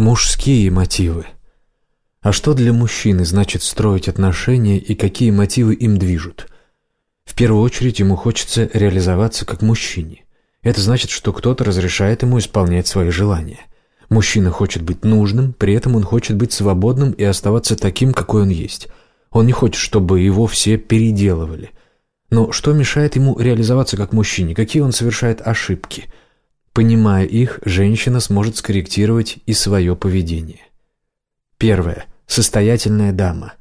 Мужские мотивы. А что для мужчины значит строить отношения и какие мотивы им движут? В первую очередь ему хочется реализоваться как мужчине. Это значит, что кто-то разрешает ему исполнять свои желания. Мужчина хочет быть нужным, при этом он хочет быть свободным и оставаться таким, какой он есть. Он не хочет, чтобы его все переделывали. Но что мешает ему реализоваться как мужчине? Какие он совершает ошибки? Понимая их, женщина сможет скорректировать и свое поведение. Первое. Состоятельная дама.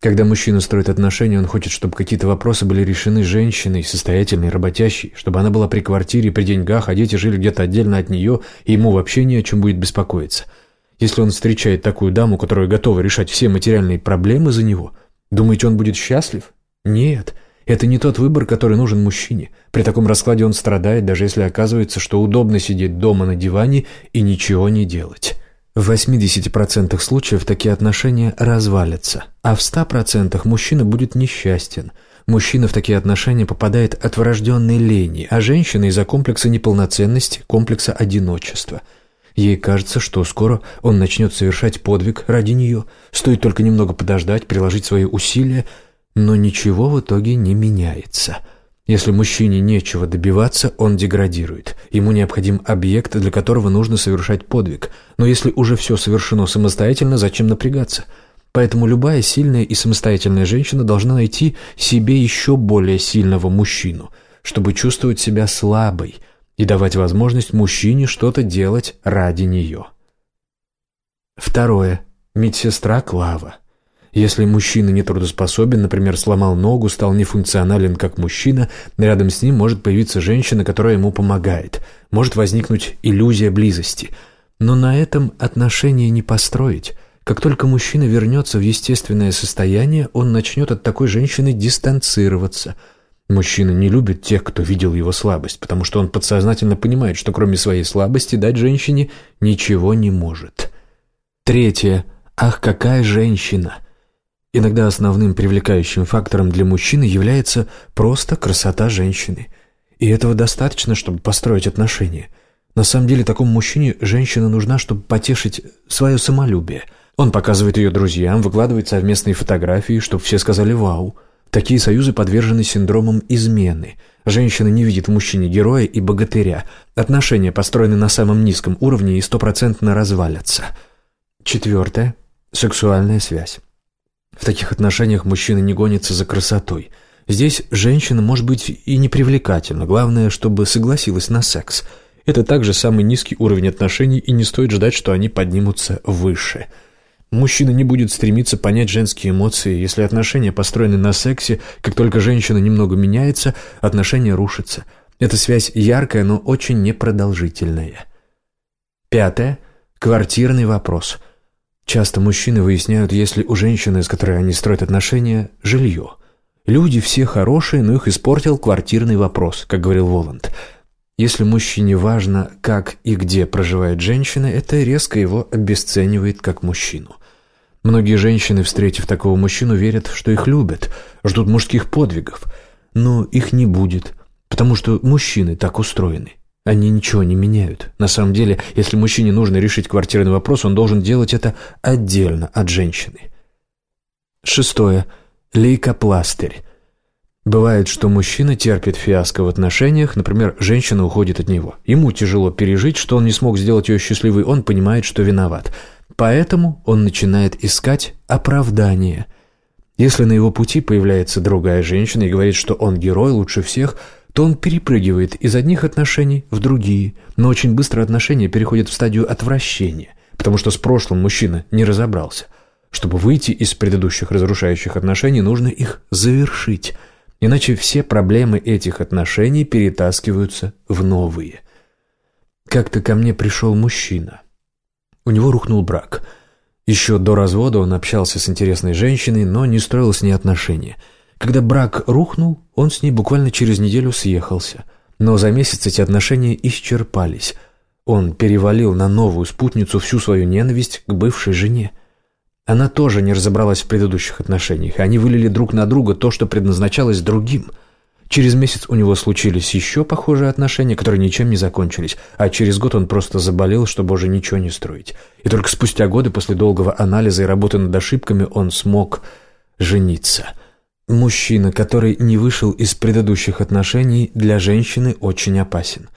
Когда мужчина строит отношения, он хочет, чтобы какие-то вопросы были решены женщиной, состоятельной, работящей, чтобы она была при квартире, при деньгах, а дети жили где-то отдельно от нее, и ему вообще ни о чем будет беспокоиться. Если он встречает такую даму, которая готова решать все материальные проблемы за него, думаете, он будет счастлив? Нет. Это не тот выбор, который нужен мужчине. При таком раскладе он страдает, даже если оказывается, что удобно сидеть дома на диване и ничего не делать. В 80% случаев такие отношения развалятся, а в 100% мужчина будет несчастен. Мужчина в такие отношения попадает от врожденной лени, а женщина из-за комплекса неполноценности, комплекса одиночества. Ей кажется, что скоро он начнет совершать подвиг ради нее, стоит только немного подождать, приложить свои усилия, но ничего в итоге не меняется – если мужчине нечего добиваться, он деградирует. Ему необходим объект, для которого нужно совершать подвиг. Но если уже все совершено самостоятельно, зачем напрягаться? Поэтому любая сильная и самостоятельная женщина должна найти себе еще более сильного мужчину, чтобы чувствовать себя слабой и давать возможность мужчине что-то делать ради нее. Второе. Медсестра Клава. Если мужчина нетрудоспособен, например, сломал ногу, стал нефункционален как мужчина, рядом с ним может появиться женщина, которая ему помогает. Может возникнуть иллюзия близости. Но на этом отношения не построить. Как только мужчина вернется в естественное состояние, он начнет от такой женщины дистанцироваться. Мужчина не любит тех, кто видел его слабость, потому что он подсознательно понимает, что кроме своей слабости дать женщине ничего не может. Третье. Ах, какая женщина! Иногда основным привлекающим фактором для мужчины является просто красота женщины. И этого достаточно, чтобы построить отношения. На самом деле такому мужчине женщина нужна, чтобы потешить свое самолюбие. Он показывает ее друзьям, выкладывает совместные фотографии, чтобы все сказали «Вау». Такие союзы подвержены синдромам измены. Женщина не видит в мужчине героя и богатыря. Отношения построены на самом низком уровне и стопроцентно развалятся. Четвертое. Сексуальная связь. В таких отношениях мужчина не гонится за красотой. Здесь женщина может быть и непривлекательна, главное, чтобы согласилась на секс. Это также самый низкий уровень отношений, и не стоит ждать, что они поднимутся выше. Мужчина не будет стремиться понять женские эмоции. Если отношения построены на сексе, как только женщина немного меняется, отношения рушатся. Эта связь яркая, но очень непродолжительная. Пятое. Квартирный вопрос – Часто мужчины выясняют, если у женщины, с которой они строят отношения, жилье. Люди все хорошие, но их испортил квартирный вопрос, как говорил Воланд. Если мужчине важно, как и где проживает женщина, это резко его обесценивает как мужчину. Многие женщины, встретив такого мужчину, верят, что их любят, ждут мужских подвигов. Но их не будет, потому что мужчины так устроены. Они ничего не меняют. На самом деле, если мужчине нужно решить квартирный вопрос, он должен делать это отдельно от женщины. Шестое. Лейкопластырь. Бывает, что мужчина терпит фиаско в отношениях, например, женщина уходит от него. Ему тяжело пережить, что он не смог сделать ее счастливой, он понимает, что виноват. Поэтому он начинает искать оправдание. Если на его пути появляется другая женщина и говорит, что он герой лучше всех – то он перепрыгивает из одних отношений в другие, но очень быстро отношения переходят в стадию отвращения, потому что с прошлым мужчина не разобрался. Чтобы выйти из предыдущих разрушающих отношений, нужно их завершить, иначе все проблемы этих отношений перетаскиваются в новые. Как-то ко мне пришел мужчина. У него рухнул брак. Еще до развода он общался с интересной женщиной, но не строил с ней отношения – когда брак рухнул, он с ней буквально через неделю съехался. Но за месяц эти отношения исчерпались. Он перевалил на новую спутницу всю свою ненависть к бывшей жене. Она тоже не разобралась в предыдущих отношениях. Они вылили друг на друга то, что предназначалось другим. Через месяц у него случились еще похожие отношения, которые ничем не закончились, а через год он просто заболел, чтобы уже ничего не строить. И только спустя годы, после долгого анализа и работы над ошибками, он смог жениться. Мужчина, который не вышел из предыдущих отношений, для женщины очень опасен.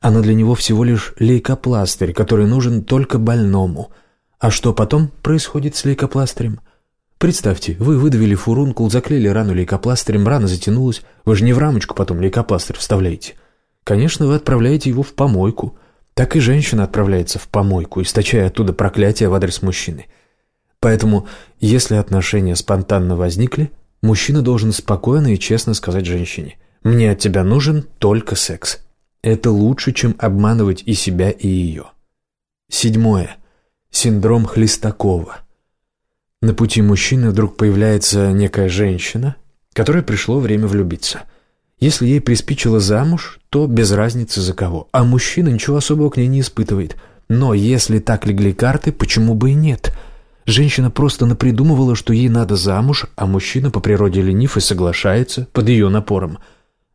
Она для него всего лишь лейкопластырь, который нужен только больному. А что потом происходит с лейкопластырем? Представьте, вы выдавили фурункул, заклеили рану лейкопластырем, рана затянулась. Вы же не в рамочку потом лейкопластырь вставляете. Конечно, вы отправляете его в помойку. Так и женщина отправляется в помойку, источая оттуда проклятие в адрес мужчины. Поэтому, если отношения спонтанно возникли, мужчина должен спокойно и честно сказать женщине «Мне от тебя нужен только секс». Это лучше, чем обманывать и себя, и ее. Седьмое. Синдром Хлестакова – на пути мужчины вдруг появляется некая женщина, которой пришло время влюбиться. Если ей приспичило замуж, то без разницы за кого, а мужчина ничего особого к ней не испытывает. Но если так легли карты, почему бы и нет? Женщина просто напридумывала, что ей надо замуж, а мужчина по природе ленив и соглашается под ее напором.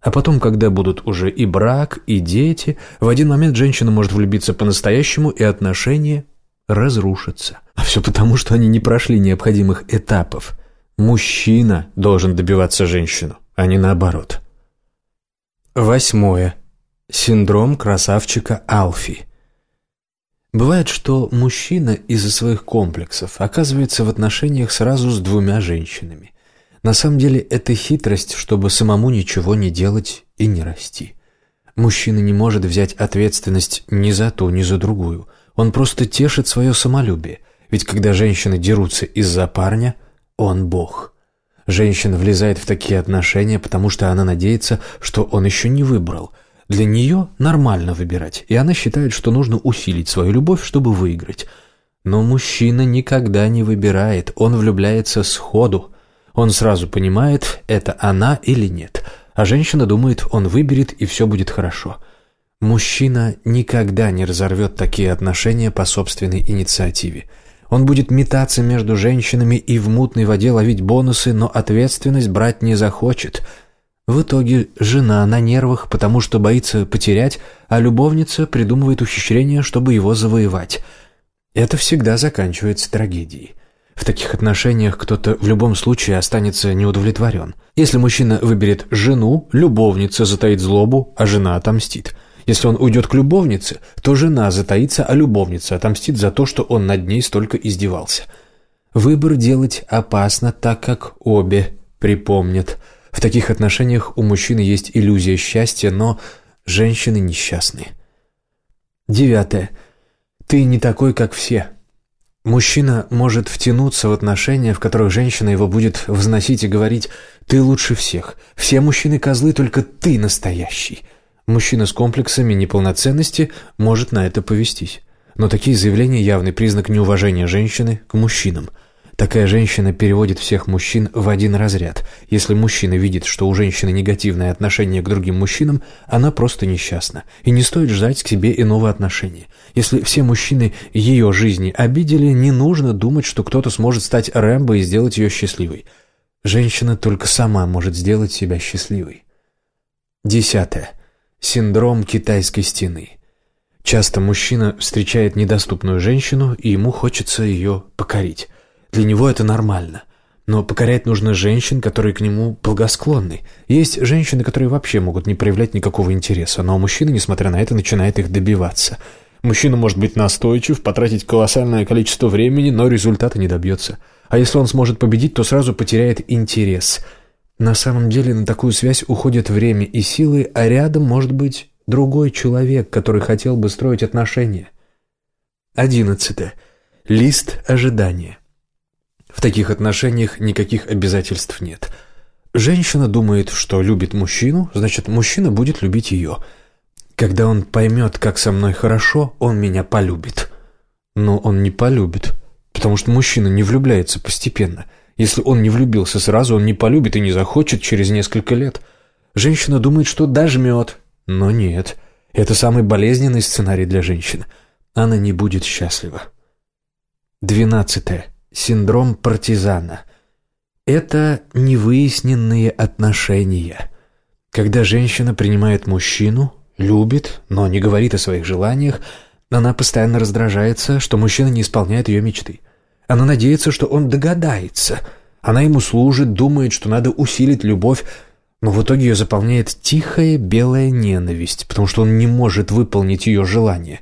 А потом, когда будут уже и брак, и дети, в один момент женщина может влюбиться по-настоящему, и отношения разрушатся. А все потому, что они не прошли необходимых этапов. Мужчина должен добиваться женщину, а не наоборот. Восьмое. Синдром красавчика Алфи. Бывает, что мужчина из-за своих комплексов оказывается в отношениях сразу с двумя женщинами. На самом деле это хитрость, чтобы самому ничего не делать и не расти. Мужчина не может взять ответственность ни за ту, ни за другую – он просто тешит свое самолюбие. Ведь когда женщины дерутся из-за парня, он бог. Женщина влезает в такие отношения, потому что она надеется, что он еще не выбрал. Для нее нормально выбирать, и она считает, что нужно усилить свою любовь, чтобы выиграть. Но мужчина никогда не выбирает, он влюбляется сходу. Он сразу понимает, это она или нет. А женщина думает, он выберет, и все будет хорошо. Мужчина никогда не разорвет такие отношения по собственной инициативе. Он будет метаться между женщинами и в мутной воде ловить бонусы, но ответственность брать не захочет. В итоге жена на нервах, потому что боится потерять, а любовница придумывает ухищрения, чтобы его завоевать. Это всегда заканчивается трагедией. В таких отношениях кто-то в любом случае останется неудовлетворен. Если мужчина выберет жену, любовница затаит злобу, а жена отомстит – если он уйдет к любовнице, то жена затаится, а любовница отомстит за то, что он над ней столько издевался. Выбор делать опасно, так как обе припомнят. В таких отношениях у мужчины есть иллюзия счастья, но женщины несчастны. Девятое. Ты не такой, как все. Мужчина может втянуться в отношения, в которых женщина его будет взносить и говорить «ты лучше всех, все мужчины козлы, только ты настоящий». Мужчина с комплексами неполноценности может на это повестись. Но такие заявления – явный признак неуважения женщины к мужчинам. Такая женщина переводит всех мужчин в один разряд. Если мужчина видит, что у женщины негативное отношение к другим мужчинам, она просто несчастна. И не стоит ждать к себе иного отношения. Если все мужчины ее жизни обидели, не нужно думать, что кто-то сможет стать Рэмбо и сделать ее счастливой. Женщина только сама может сделать себя счастливой. Десятое. Синдром китайской стены. Часто мужчина встречает недоступную женщину, и ему хочется ее покорить. Для него это нормально. Но покорять нужно женщин, которые к нему благосклонны. Есть женщины, которые вообще могут не проявлять никакого интереса, но мужчина, несмотря на это, начинает их добиваться. Мужчина может быть настойчив, потратить колоссальное количество времени, но результата не добьется. А если он сможет победить, то сразу потеряет интерес – на самом деле на такую связь уходит время и силы, а рядом может быть другой человек, который хотел бы строить отношения. Одиннадцатое. Лист ожидания. В таких отношениях никаких обязательств нет. Женщина думает, что любит мужчину, значит, мужчина будет любить ее. Когда он поймет, как со мной хорошо, он меня полюбит. Но он не полюбит, потому что мужчина не влюбляется постепенно – если он не влюбился сразу, он не полюбит и не захочет через несколько лет. Женщина думает, что дожмет. Но нет. Это самый болезненный сценарий для женщин. Она не будет счастлива. Двенадцатое. Синдром партизана. Это невыясненные отношения. Когда женщина принимает мужчину, любит, но не говорит о своих желаниях, она постоянно раздражается, что мужчина не исполняет ее мечты. Она надеется, что он догадается. Она ему служит, думает, что надо усилить любовь, но в итоге ее заполняет тихая белая ненависть, потому что он не может выполнить ее желание.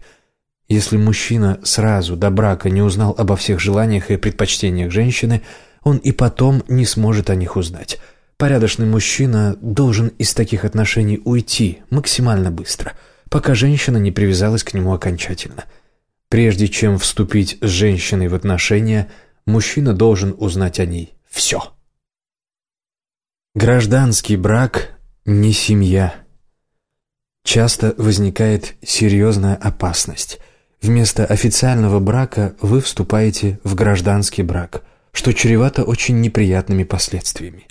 Если мужчина сразу до брака не узнал обо всех желаниях и предпочтениях женщины, он и потом не сможет о них узнать. Порядочный мужчина должен из таких отношений уйти максимально быстро, пока женщина не привязалась к нему окончательно. Прежде чем вступить с женщиной в отношения, мужчина должен узнать о ней все. Гражданский брак – не семья. Часто возникает серьезная опасность. Вместо официального брака вы вступаете в гражданский брак, что чревато очень неприятными последствиями.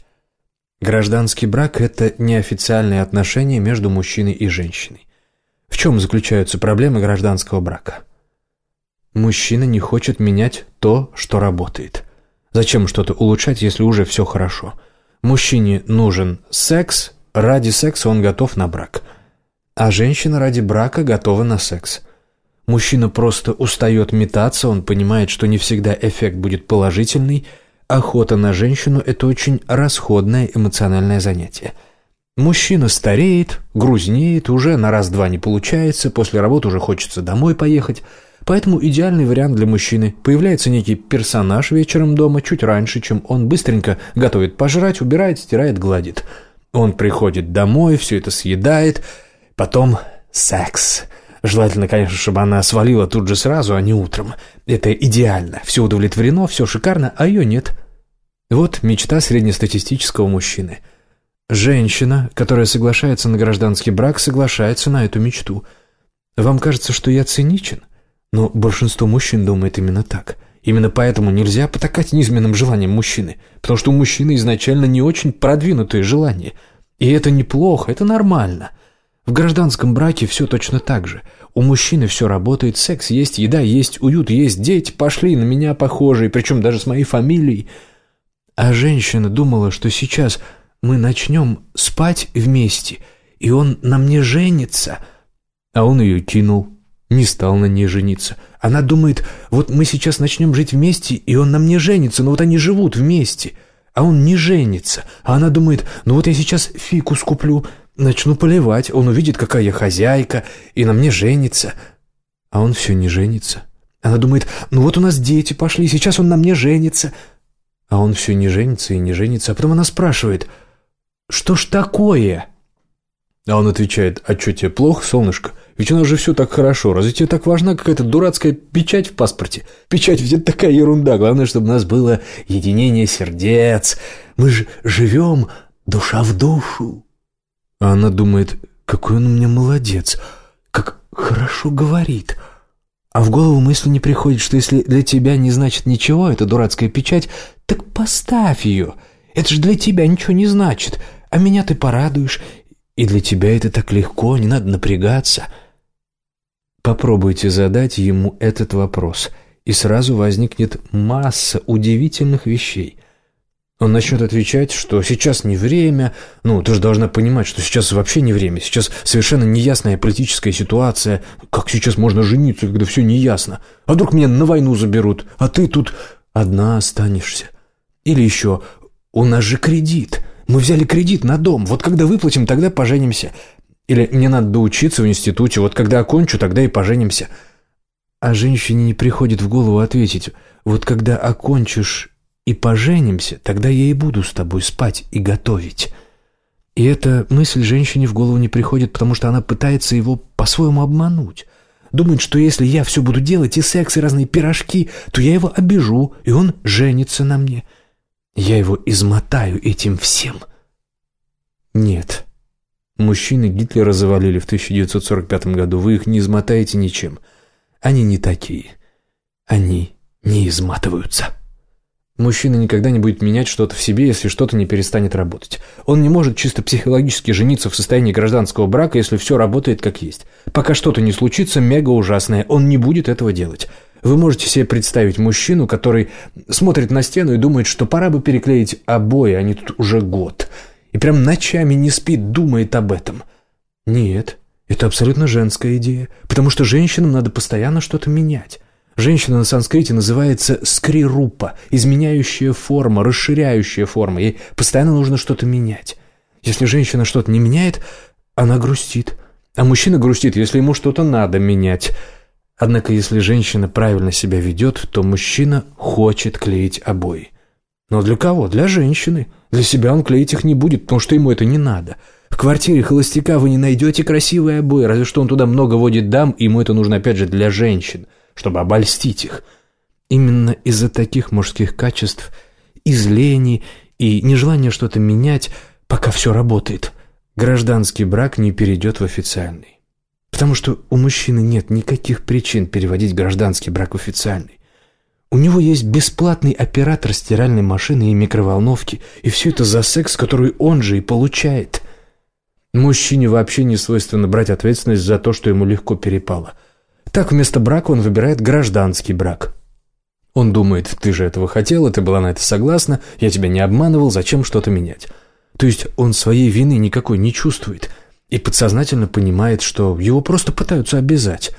Гражданский брак – это неофициальные отношения между мужчиной и женщиной. В чем заключаются проблемы гражданского брака? Мужчина не хочет менять то, что работает. Зачем что-то улучшать, если уже все хорошо – Мужчине нужен секс, ради секса он готов на брак. А женщина ради брака готова на секс. Мужчина просто устает метаться, он понимает, что не всегда эффект будет положительный. Охота на женщину – это очень расходное эмоциональное занятие. Мужчина стареет, грузнеет, уже на раз-два не получается, после работы уже хочется домой поехать – Поэтому идеальный вариант для мужчины. Появляется некий персонаж вечером дома чуть раньше, чем он быстренько готовит пожрать, убирает, стирает, гладит. Он приходит домой, все это съедает, потом секс. Желательно, конечно, чтобы она свалила тут же сразу, а не утром. Это идеально. Все удовлетворено, все шикарно, а ее нет. Вот мечта среднестатистического мужчины. Женщина, которая соглашается на гражданский брак, соглашается на эту мечту. Вам кажется, что я циничен? Но большинство мужчин думает именно так. Именно поэтому нельзя потакать низменным желаниям мужчины, потому что у мужчины изначально не очень продвинутые желания. И это неплохо, это нормально. В гражданском браке все точно так же. У мужчины все работает, секс есть, еда есть, уют есть, дети пошли на меня похожие, причем даже с моей фамилией. А женщина думала, что сейчас мы начнем спать вместе, и он на мне женится. А он ее кинул не стал на ней жениться. Она думает, вот мы сейчас начнем жить вместе, и он на мне женится, но вот они живут вместе, а он не женится. А она думает, ну вот я сейчас фикус куплю, начну поливать, он увидит, какая я хозяйка, и на мне женится. А он все не женится. Она думает, ну вот у нас дети пошли, сейчас он на мне женится. А он все не женится и не женится. А потом она спрашивает, что ж такое? А он отвечает, а что тебе плохо, солнышко? Ведь у нас же все так хорошо. Разве тебе так важна какая-то дурацкая печать в паспорте? Печать ведь это такая ерунда. Главное, чтобы у нас было единение сердец. Мы же живем душа в душу. А она думает, какой он у меня молодец. Как хорошо говорит. А в голову мысли не приходит, что если для тебя не значит ничего, эта дурацкая печать, так поставь ее. Это же для тебя ничего не значит. А меня ты порадуешь. И для тебя это так легко, не надо напрягаться. Попробуйте задать ему этот вопрос, и сразу возникнет масса удивительных вещей. Он начнет отвечать, что сейчас не время, ну, ты же должна понимать, что сейчас вообще не время, сейчас совершенно неясная политическая ситуация, как сейчас можно жениться, когда все неясно, а вдруг меня на войну заберут, а ты тут одна останешься. Или еще, у нас же кредит, мы взяли кредит на дом, вот когда выплатим, тогда поженимся. Или мне надо доучиться в институте, вот когда окончу, тогда и поженимся. А женщине не приходит в голову ответить, вот когда окончишь и поженимся, тогда я и буду с тобой спать и готовить. И эта мысль женщине в голову не приходит, потому что она пытается его по-своему обмануть. Думает, что если я все буду делать, и секс, и разные пирожки, то я его обижу, и он женится на мне. Я его измотаю этим всем. Нет, Мужчины Гитлера завалили в 1945 году. Вы их не измотаете ничем. Они не такие. Они не изматываются. Мужчина никогда не будет менять что-то в себе, если что-то не перестанет работать. Он не может чисто психологически жениться в состоянии гражданского брака, если все работает как есть. Пока что-то не случится мега ужасное, он не будет этого делать. Вы можете себе представить мужчину, который смотрит на стену и думает, что пора бы переклеить обои, они тут уже год – и прям ночами не спит, думает об этом. Нет, это абсолютно женская идея, потому что женщинам надо постоянно что-то менять. Женщина на санскрите называется скрирупа, изменяющая форма, расширяющая форма. Ей постоянно нужно что-то менять. Если женщина что-то не меняет, она грустит. А мужчина грустит, если ему что-то надо менять. Однако, если женщина правильно себя ведет, то мужчина хочет клеить обои. Но для кого? Для женщины. Для себя он клеить их не будет, потому что ему это не надо. В квартире холостяка вы не найдете красивые обои, разве что он туда много водит дам, и ему это нужно опять же для женщин – чтобы обольстить их. Именно из-за таких мужских качеств, из лени и нежелания что-то менять, пока все работает, гражданский брак не перейдет в официальный. Потому что у мужчины нет никаких причин переводить гражданский брак в официальный. У него есть бесплатный оператор стиральной машины и микроволновки, и все это за секс, который он же и получает. Мужчине вообще не свойственно брать ответственность за то, что ему легко перепало – так вместо брака он выбирает гражданский брак. Он думает, ты же этого хотела, ты была на это согласна, я тебя не обманывал, зачем что-то менять. То есть он своей вины никакой не чувствует и подсознательно понимает, что его просто пытаются обязать,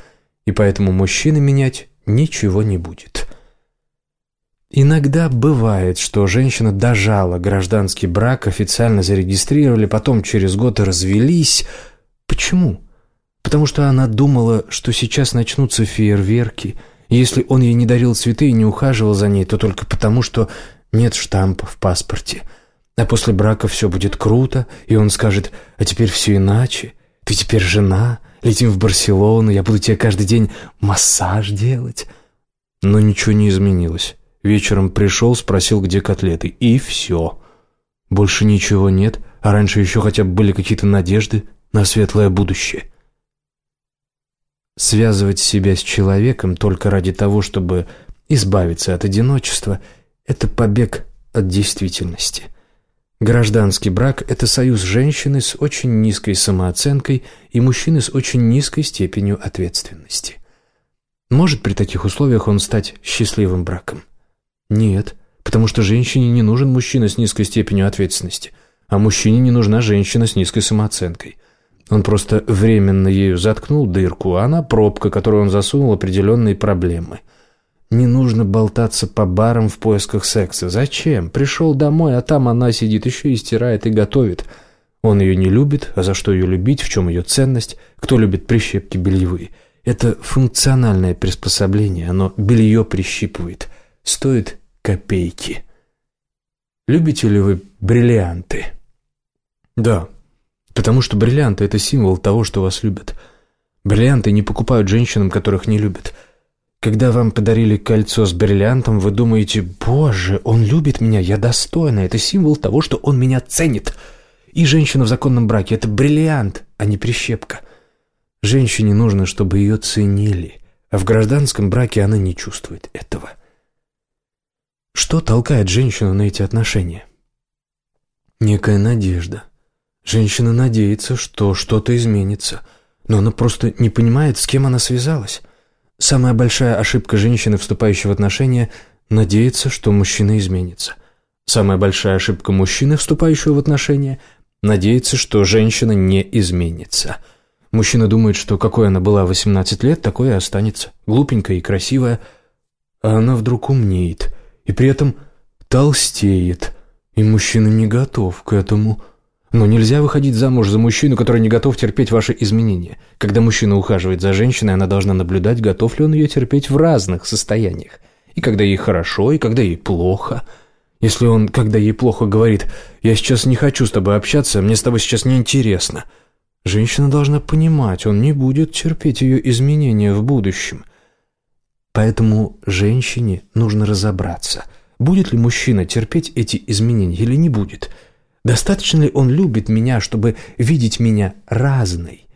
и поэтому мужчина менять ничего не будет. Иногда бывает, что женщина дожала гражданский брак, официально зарегистрировали, потом через год развелись. Почему? Потому что она думала, что сейчас начнутся фейерверки, и если он ей не дарил цветы и не ухаживал за ней, то только потому, что нет штампа в паспорте. А после брака все будет круто, и он скажет «А теперь все иначе, ты теперь жена, летим в Барселону, я буду тебе каждый день массаж делать». Но ничего не изменилось. Вечером пришел, спросил, где котлеты, и все. Больше ничего нет, а раньше еще хотя бы были какие-то надежды на светлое будущее. Связывать себя с человеком только ради того, чтобы избавиться от одиночества – это побег от действительности. Гражданский брак – это союз женщины с очень низкой самооценкой и мужчины с очень низкой степенью ответственности. Может при таких условиях он стать счастливым браком? Нет, потому что женщине не нужен мужчина с низкой степенью ответственности, а мужчине не нужна женщина с низкой самооценкой. Он просто временно ею заткнул дырку, а она пробка, которую он засунул определенные проблемы. Не нужно болтаться по барам в поисках секса. Зачем? Пришел домой, а там она сидит, еще и стирает и готовит. Он ее не любит, а за что ее любить, в чем ее ценность, кто любит прищепки бельевые. Это функциональное приспособление, оно белье прищипывает. Стоит копейки. Любите ли вы бриллианты? Да, Потому что бриллианты – это символ того, что вас любят. Бриллианты не покупают женщинам, которых не любят. Когда вам подарили кольцо с бриллиантом, вы думаете, «Боже, он любит меня, я достойна». Это символ того, что он меня ценит. И женщина в законном браке – это бриллиант, а не прищепка. Женщине нужно, чтобы ее ценили, а в гражданском браке она не чувствует этого. Что толкает женщину на эти отношения? Некая надежда. Женщина надеется, что что-то изменится, но она просто не понимает, с кем она связалась. Самая большая ошибка женщины, вступающей в отношения, надеяться, что мужчина изменится. Самая большая ошибка мужчины, вступающего в отношения, надеяться, что женщина не изменится. Мужчина думает, что какой она была в 18 лет, такой и останется. Глупенькая и красивая. А она вдруг умнеет. И при этом толстеет. И мужчина не готов к этому. Но нельзя выходить замуж за мужчину, который не готов терпеть ваши изменения. Когда мужчина ухаживает за женщиной, она должна наблюдать, готов ли он ее терпеть в разных состояниях. И когда ей хорошо, и когда ей плохо. Если он, когда ей плохо, говорит «Я сейчас не хочу с тобой общаться, мне с тобой сейчас неинтересно», женщина должна понимать, он не будет терпеть ее изменения в будущем. Поэтому женщине нужно разобраться, будет ли мужчина терпеть эти изменения или не будет – Достаточно ли он любит меня, чтобы видеть меня разной?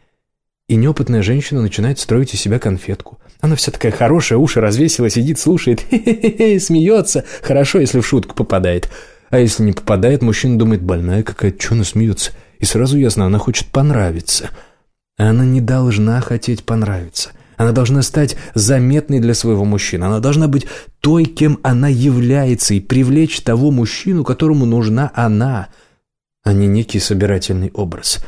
И неопытная женщина начинает строить из себя конфетку. Она вся такая хорошая, уши развесила, сидит, слушает, смеется. Хорошо, если в шутку попадает. А если не попадает, мужчина думает, больная какая-то, что она смеется? И сразу ясно, она хочет понравиться. А она не должна хотеть понравиться. Она должна стать заметной для своего мужчины. Она должна быть той, кем она является, и привлечь того мужчину, которому нужна она – а не некий собирательный образ.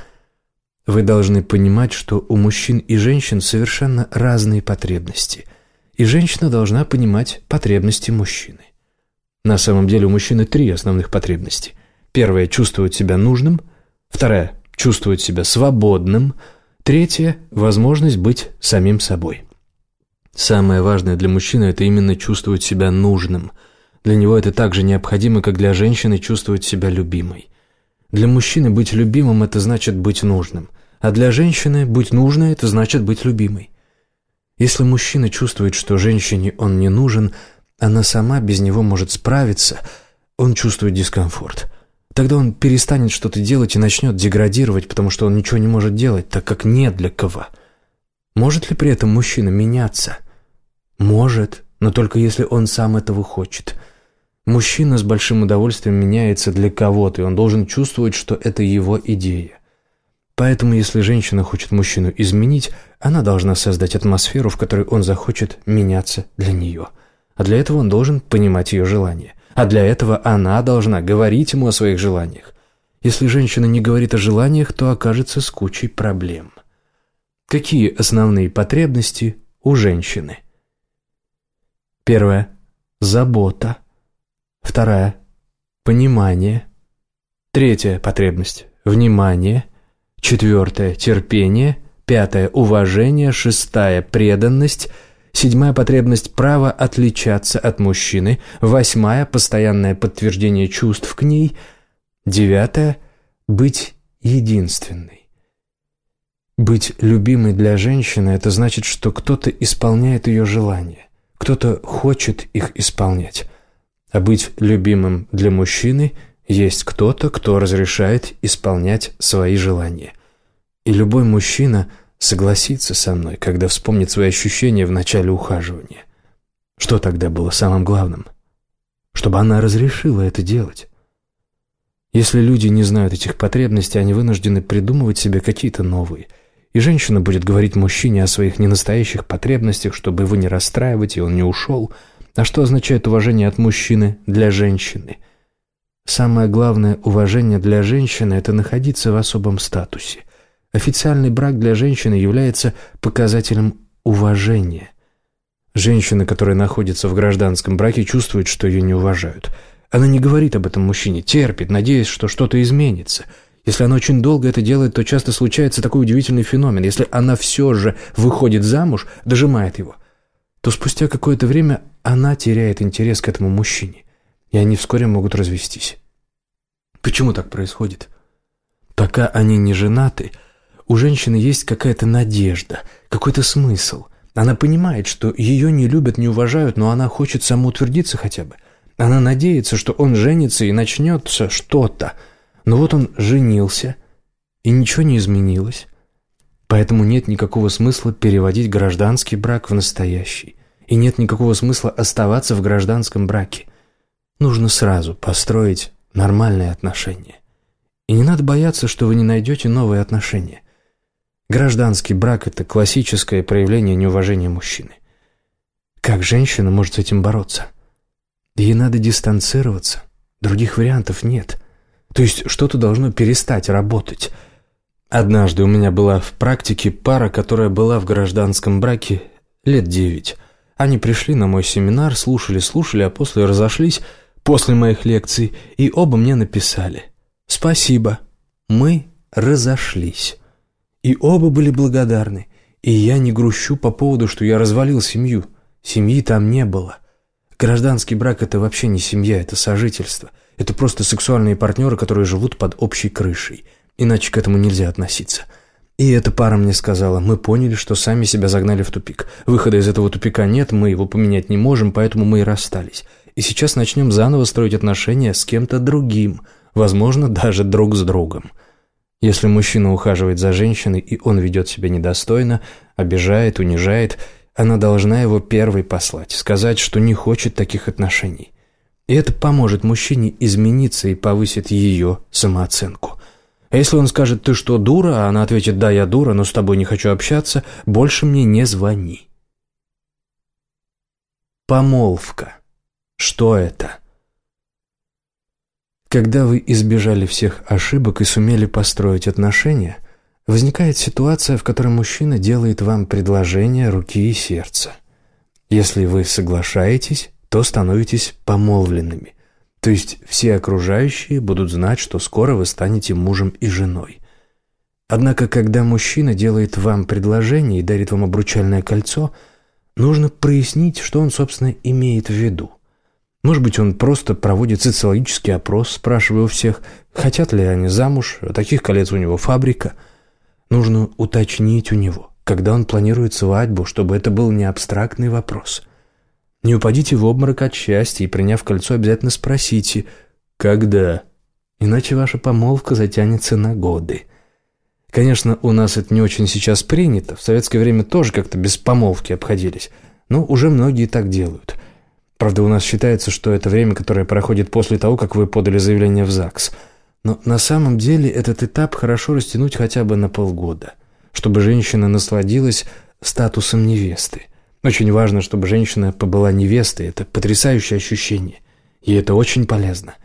Вы должны понимать, что у мужчин и женщин совершенно разные потребности, и женщина должна понимать потребности мужчины. На самом деле у мужчины три основных потребности. Первая – чувствовать себя нужным, вторая – чувствовать себя свободным, третья – возможность быть самим собой. Самое важное для мужчины – это именно чувствовать себя нужным. Для него это так же необходимо, как для женщины чувствовать себя любимой. Для мужчины быть любимым – это значит быть нужным, а для женщины быть нужной – это значит быть любимой. Если мужчина чувствует, что женщине он не нужен, она сама без него может справиться, он чувствует дискомфорт. Тогда он перестанет что-то делать и начнет деградировать, потому что он ничего не может делать, так как нет для кого. Может ли при этом мужчина меняться – может, но только если он сам этого хочет. Мужчина с большим удовольствием меняется для кого-то, и он должен чувствовать, что это его идея. Поэтому, если женщина хочет мужчину изменить, она должна создать атмосферу, в которой он захочет меняться для нее. А для этого он должен понимать ее желания. А для этого она должна говорить ему о своих желаниях. Если женщина не говорит о желаниях, то окажется с кучей проблем. Какие основные потребности у женщины? Первая – забота. Вторая – понимание. Третья потребность – внимание. Четвертая – терпение. Пятая – уважение. Шестая – преданность. Седьмая потребность – право отличаться от мужчины. Восьмая – постоянное подтверждение чувств к ней. Девятая – быть единственной. Быть любимой для женщины – это значит, что кто-то исполняет ее желания. Кто-то хочет их исполнять. А быть любимым для мужчины есть кто-то, кто разрешает исполнять свои желания. И любой мужчина согласится со мной, когда вспомнит свои ощущения в начале ухаживания. Что тогда было самым главным? Чтобы она разрешила это делать. Если люди не знают этих потребностей, они вынуждены придумывать себе какие-то новые – и женщина будет говорить мужчине о своих ненастоящих потребностях, чтобы его не расстраивать, и он не ушел. А что означает уважение от мужчины для женщины? Самое главное уважение для женщины – это находиться в особом статусе. Официальный брак для женщины является показателем уважения. Женщина, которая находится в гражданском браке, чувствует, что ее не уважают. Она не говорит об этом мужчине, терпит, надеясь, что что-то изменится – если она очень долго это делает, то часто случается такой удивительный феномен. Если она все же выходит замуж, дожимает его, то спустя какое-то время она теряет интерес к этому мужчине, и они вскоре могут развестись. Почему так происходит? Пока они не женаты, у женщины есть какая-то надежда, какой-то смысл. Она понимает, что ее не любят, не уважают, но она хочет самоутвердиться хотя бы. Она надеется, что он женится и начнется что-то – но вот он женился, и ничего не изменилось. Поэтому нет никакого смысла переводить гражданский брак в настоящий. И нет никакого смысла оставаться в гражданском браке. Нужно сразу построить нормальные отношения. И не надо бояться, что вы не найдете новые отношения. Гражданский брак – это классическое проявление неуважения мужчины. Как женщина может с этим бороться? Ей надо дистанцироваться. Других вариантов нет – то есть что-то должно перестать работать. Однажды у меня была в практике пара, которая была в гражданском браке лет девять. Они пришли на мой семинар, слушали, слушали, а после разошлись после моих лекций, и оба мне написали «Спасибо, мы разошлись». И оба были благодарны, и я не грущу по поводу, что я развалил семью. Семьи там не было. Гражданский брак – это вообще не семья, это сожительство – это просто сексуальные партнеры, которые живут под общей крышей. Иначе к этому нельзя относиться. И эта пара мне сказала, мы поняли, что сами себя загнали в тупик. Выхода из этого тупика нет, мы его поменять не можем, поэтому мы и расстались. И сейчас начнем заново строить отношения с кем-то другим, возможно, даже друг с другом. Если мужчина ухаживает за женщиной, и он ведет себя недостойно, обижает, унижает, она должна его первой послать, сказать, что не хочет таких отношений. И это поможет мужчине измениться и повысит ее самооценку. А если он скажет «ты что, дура?», а она ответит «да, я дура, но с тобой не хочу общаться», больше мне не звони. Помолвка. Что это? Когда вы избежали всех ошибок и сумели построить отношения, возникает ситуация, в которой мужчина делает вам предложение руки и сердца. Если вы соглашаетесь, то становитесь помолвленными. То есть все окружающие будут знать, что скоро вы станете мужем и женой. Однако, когда мужчина делает вам предложение и дарит вам обручальное кольцо, нужно прояснить, что он, собственно, имеет в виду. Может быть, он просто проводит социологический опрос, спрашивая у всех, хотят ли они замуж, а таких колец у него фабрика. Нужно уточнить у него, когда он планирует свадьбу, чтобы это был не абстрактный вопрос. Не упадите в обморок от счастья и, приняв кольцо, обязательно спросите «Когда?», иначе ваша помолвка затянется на годы. Конечно, у нас это не очень сейчас принято, в советское время тоже как-то без помолвки обходились, но уже многие так делают – Правда, у нас считается, что это время, которое проходит после того, как вы подали заявление в ЗАГС. Но на самом деле этот этап хорошо растянуть хотя бы на полгода, чтобы женщина насладилась статусом невесты. Очень важно, чтобы женщина побыла невестой. Это потрясающее ощущение. И это очень полезно.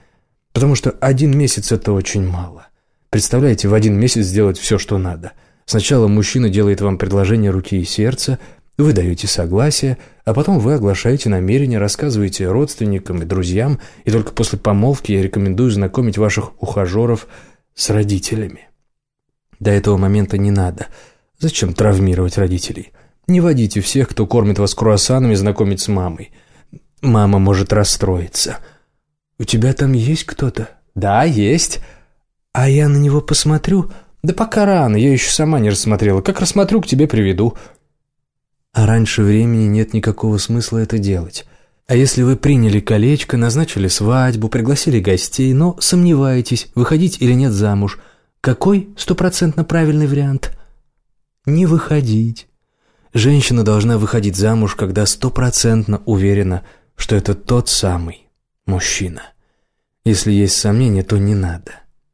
Потому что один месяц – это очень мало. Представляете, в один месяц сделать все, что надо. Сначала мужчина делает вам предложение руки и сердца – вы даете согласие, а потом вы оглашаете намерение, рассказываете родственникам и друзьям, и только после помолвки я рекомендую знакомить ваших ухажеров с родителями. До этого момента не надо. Зачем травмировать родителей? Не водите всех, кто кормит вас круассанами, знакомить с мамой. Мама может расстроиться. «У тебя там есть кто-то?» «Да, есть». «А я на него посмотрю?» «Да пока рано, я еще сама не рассмотрела. Как рассмотрю, к тебе приведу». А раньше времени нет никакого смысла это делать. А если вы приняли колечко, назначили свадьбу, пригласили гостей, но сомневаетесь, выходить или нет замуж, какой стопроцентно правильный вариант? Не выходить. Женщина должна выходить замуж, когда стопроцентно уверена, что это тот самый мужчина. Если есть сомнения, то не надо.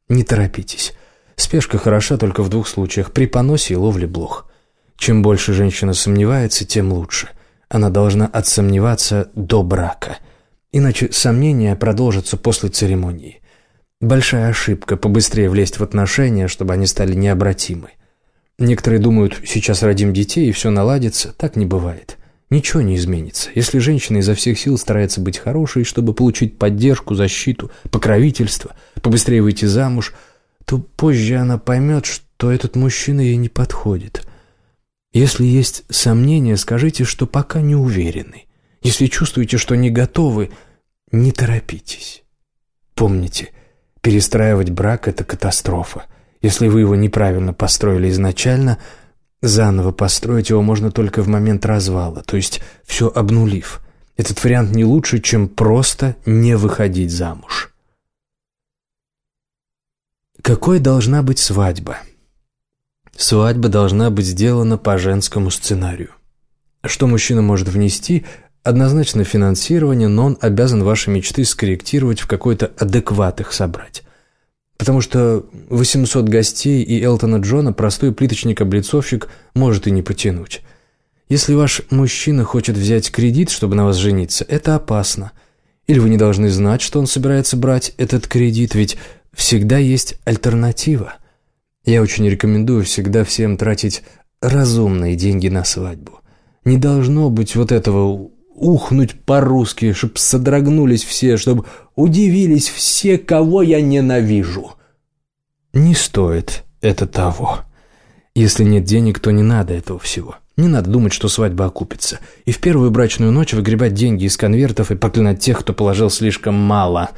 Не торопитесь. Спешка хороша только в двух случаях – при поносе и ловле блох. Чем больше женщина сомневается, тем лучше. Она должна отсомневаться до брака. Иначе сомнения продолжатся после церемонии. Большая ошибка – побыстрее влезть в отношения, чтобы они стали необратимы. Некоторые думают, сейчас родим детей и все наладится. Так не бывает. Ничего не изменится. Если женщина изо всех сил старается быть хорошей, чтобы получить поддержку, защиту, покровительство, побыстрее выйти замуж, то позже она поймет, что этот мужчина ей не подходит – если есть сомнения, скажите, что пока не уверены. Если чувствуете, что не готовы, не торопитесь. Помните, перестраивать брак – это катастрофа. Если вы его неправильно построили изначально, заново построить его можно только в момент развала, то есть все обнулив. Этот вариант не лучше, чем просто не выходить замуж. Какой должна быть свадьба? Свадьба должна быть сделана по женскому сценарию. Что мужчина может внести? Однозначно финансирование, но он обязан ваши мечты скорректировать, в какой-то адекват их собрать. Потому что 800 гостей и Элтона Джона простой плиточник-облицовщик может и не потянуть. Если ваш мужчина хочет взять кредит, чтобы на вас жениться, это опасно. Или вы не должны знать, что он собирается брать этот кредит, ведь всегда есть альтернатива – я очень рекомендую всегда всем тратить разумные деньги на свадьбу. Не должно быть вот этого ухнуть по-русски, чтобы содрогнулись все, чтобы удивились все, кого я ненавижу. Не стоит это того. Если нет денег, то не надо этого всего. Не надо думать, что свадьба окупится. И в первую брачную ночь выгребать деньги из конвертов и проклинать тех, кто положил слишком мало.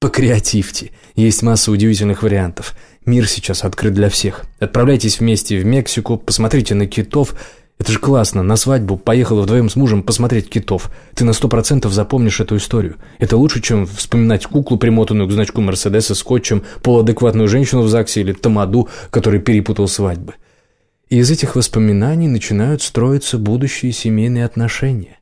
Покреативьте. Есть масса удивительных вариантов. Мир сейчас открыт для всех. Отправляйтесь вместе в Мексику, посмотрите на китов. Это же классно. На свадьбу поехала вдвоем с мужем посмотреть китов. Ты на сто процентов запомнишь эту историю. Это лучше, чем вспоминать куклу, примотанную к значку Мерседеса скотчем, полуадекватную женщину в ЗАГСе или тамаду, который перепутал свадьбы. И из этих воспоминаний начинают строиться будущие семейные отношения.